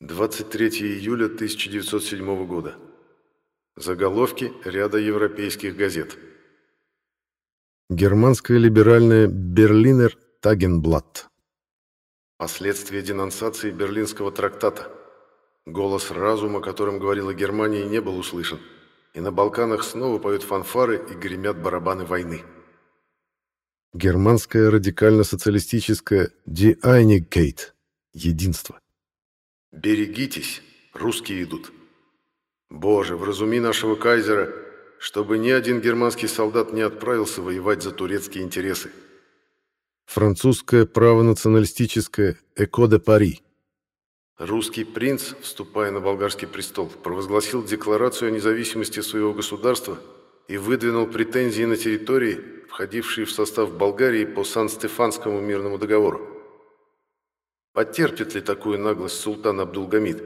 23 июля 1907 года. Заголовки ряда европейских газет. Германская либеральная Берлинер Тагенблат. Последствия денонсации Берлинского трактата. Голос разума, которым говорила Германия, не был услышан. И на Балканах снова поют фанфары и гремят барабаны войны. Германская радикально-социалистическая Die Einigkeit. Единство. Берегитесь, русские идут. Боже, вразуми нашего кайзера, чтобы ни один германский солдат не отправился воевать за турецкие интересы. Французское правонационалистическое «Эко де Пари». Русский принц, вступая на болгарский престол, провозгласил декларацию о независимости своего государства и выдвинул претензии на территории, входившие в состав Болгарии по Сан-Стефанскому мирному договору. Потерпит ли такую наглость султан Абдулгамид?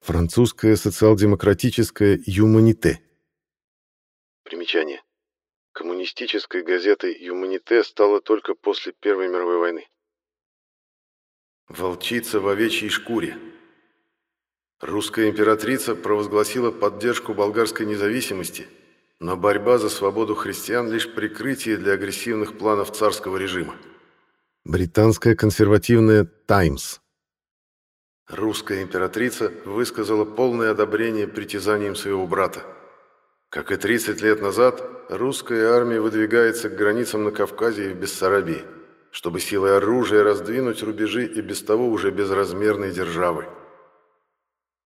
Французская социал-демократическая «Юманите». Примечание. Коммунистической газетой «Юманите» стала только после Первой мировой войны. Волчица в овечьей шкуре. Русская императрица провозгласила поддержку болгарской независимости, но борьба за свободу христиан лишь прикрытие для агрессивных планов царского режима. Британская консервативная «Таймс». Русская императрица высказала полное одобрение притязаниям своего брата. Как и 30 лет назад, русская армия выдвигается к границам на Кавказе и в Бессарабии, чтобы силой оружия раздвинуть рубежи и без того уже безразмерной державы.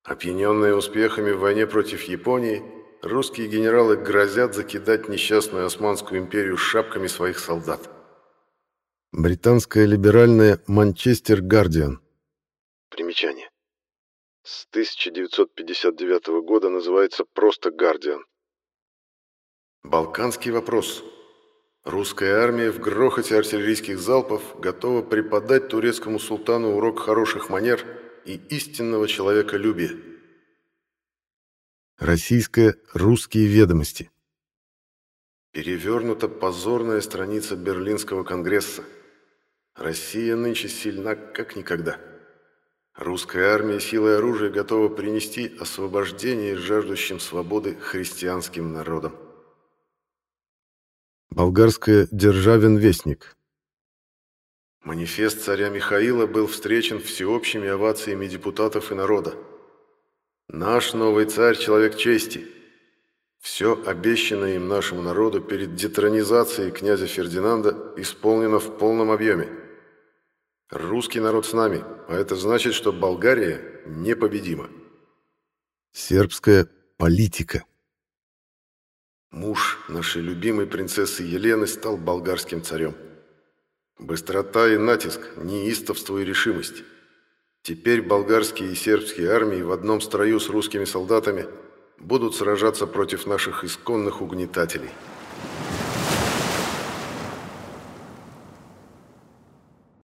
Опьяненные успехами в войне против Японии, русские генералы грозят закидать несчастную Османскую империю шапками своих солдат. Британская либеральная «Манчестер Гардиан» Примечание. С 1959 года называется просто «Гардиан». Балканский вопрос. Русская армия в грохоте артиллерийских залпов готова преподать турецкому султану урок хороших манер и истинного человеколюбия. Российская «Русские ведомости». Перевернута позорная страница Берлинского конгресса. Россия нынче сильна, как никогда. Русская армия силой оружия готова принести освобождение жаждущим свободы христианским народам. Болгарская «Державин вестник». Манифест царя Михаила был встречен всеобщими овациями депутатов и народа. «Наш новый царь – человек чести. Все обещанное им нашему народу перед детронизацией князя Фердинанда исполнено в полном объеме. Русский народ с нами, а это значит, что Болгария непобедима. Сербская политика. Муж нашей любимой принцессы Елены стал болгарским царем. Быстрота и натиск, неистовство и решимость. Теперь болгарские и сербские армии в одном строю с русскими солдатами будут сражаться против наших исконных угнетателей.